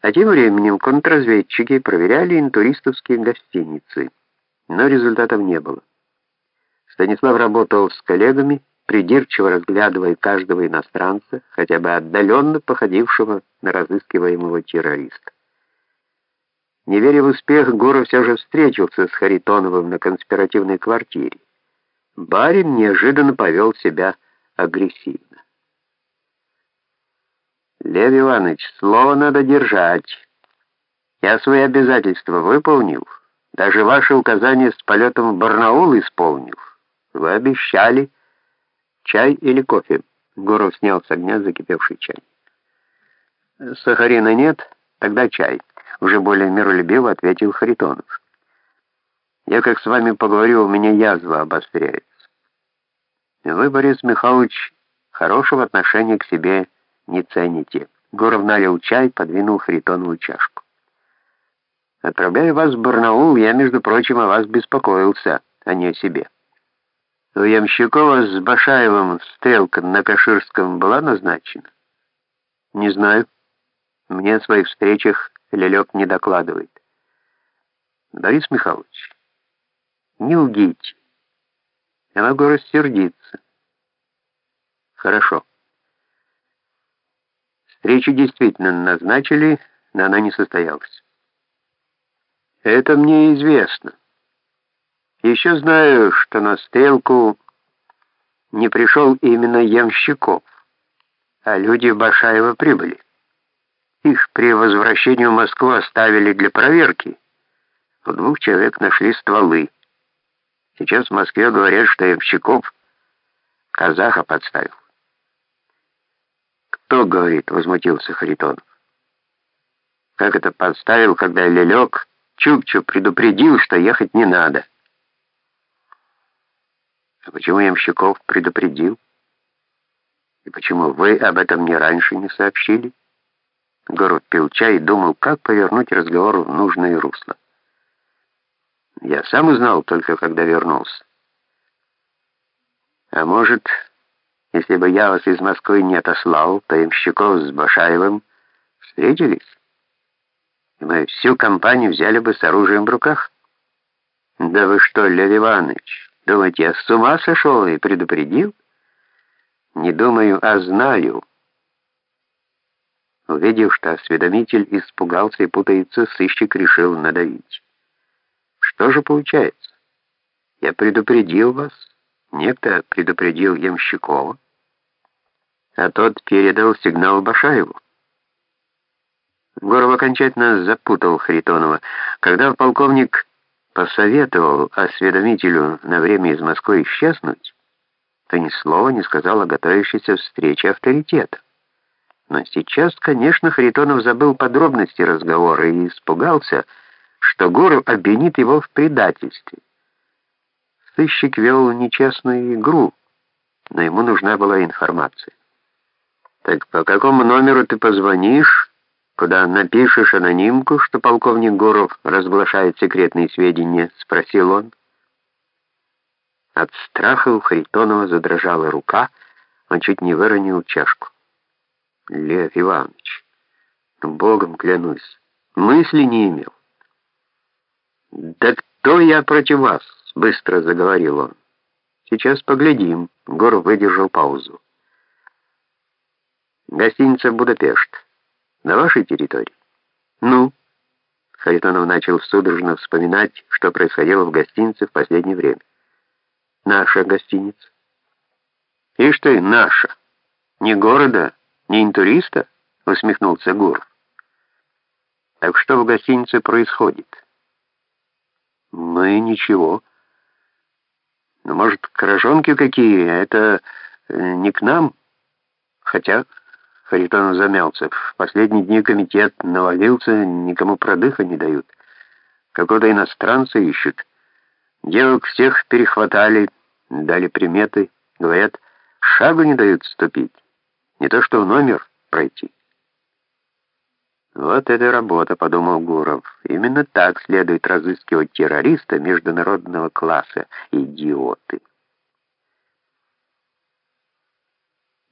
А тем временем контрразведчики проверяли интуристовские гостиницы, но результатов не было. Станислав работал с коллегами, придирчиво разглядывая каждого иностранца, хотя бы отдаленно походившего на разыскиваемого террориста. Не веря в успех, Гуров все же встретился с Харитоновым на конспиративной квартире. Барин неожиданно повел себя агрессивно. Лев Иванович, слово надо держать. Я свои обязательства выполнил, даже ваши указания с полетом в Барнаул исполнил. Вы обещали чай или кофе. Гуров снял с огня закипевший чай. Сахарина нет, тогда чай. Уже более миролюбиво ответил Харитонов. Я как с вами поговорю, у меня язва обостряется. Вы, Борис Михайлович, хорошего отношения к себе не цените. Гуров налил чай, подвинул Харитонову чашку. Отправляя вас в Барнаул, я, между прочим, о вас беспокоился, а не о себе. У Ямщикова с Башаевым стрелка на Каширском была назначена? Не знаю. Мне о своих встречах Лелек не докладывает. Борис Михайлович, не лгите. Я могу рассердиться. Хорошо. Встречу действительно назначили, но она не состоялась. Это мне известно. Еще знаю, что на стрелку не пришел именно Ямщиков, а люди Башаева прибыли. Их при возвращении в Москву оставили для проверки. У двух человек нашли стволы. Сейчас в Москве говорят, что Ямщиков казаха подставил. «Кто говорит?» — возмутился Харитонов. «Как это подставил, когда Лелек Чукчу предупредил, что ехать не надо?» «А почему Ямщиков предупредил? И почему вы об этом мне раньше не сообщили?» Город пил чай и думал, как повернуть разговор в нужное русло. «Я сам узнал только, когда вернулся. А может...» Если бы я вас из Москвы не отослал, то Ямщиков с Башаевым встретились, и мы всю компанию взяли бы с оружием в руках. Да вы что, Лев Иванович, думаете, я с ума сошел и предупредил? Не думаю, а знаю. Увидев, что осведомитель испугался и путается, сыщик решил надавить. Что же получается? Я предупредил вас, Некто предупредил Ямщикова, а тот передал сигнал Башаеву. Горов окончательно запутал Харитонова. Когда полковник посоветовал осведомителю на время из Москвы исчезнуть, то ни слова не сказал о готовящейся встрече авторитета. Но сейчас, конечно, Харитонов забыл подробности разговора и испугался, что Гуров обвинит его в предательстве. Сыщик вел нечестную игру, но ему нужна была информация. «Так по какому номеру ты позвонишь, куда напишешь анонимку, что полковник Гуров разглашает секретные сведения?» — спросил он. От страха у Харитонова задрожала рука, он чуть не выронил чашку. «Лев Иванович, Богом клянусь, мысли не имел». «Да кто я против вас?» — быстро заговорил он. «Сейчас поглядим». Гор выдержал паузу. «Гостиница «Будапешт». На вашей территории?» «Ну?» Харитонов начал судорожно вспоминать, что происходило в гостинице в последнее время. «Наша гостиница». «Ишь ты, наша! Ни города, ни интуриста?» — усмехнулся Гуров. «Так что в гостинице происходит?» «Ну и ничего». Ну, может, корожонки какие, это э, не к нам? Хотя, Харитонов замялся, в последние дни комитет навалился, никому продыха не дают. Какого-то иностранца ищут. Девок всех перехватали, дали приметы, говорят, шагу не дают ступить, не то что в номер пройти. «Вот это работа», — подумал Гуров. «Именно так следует разыскивать террориста международного класса. Идиоты».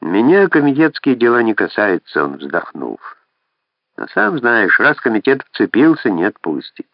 «Меня комитетские дела не касаются», — он вздохнул. Но сам знаешь, раз комитет вцепился, не отпустит.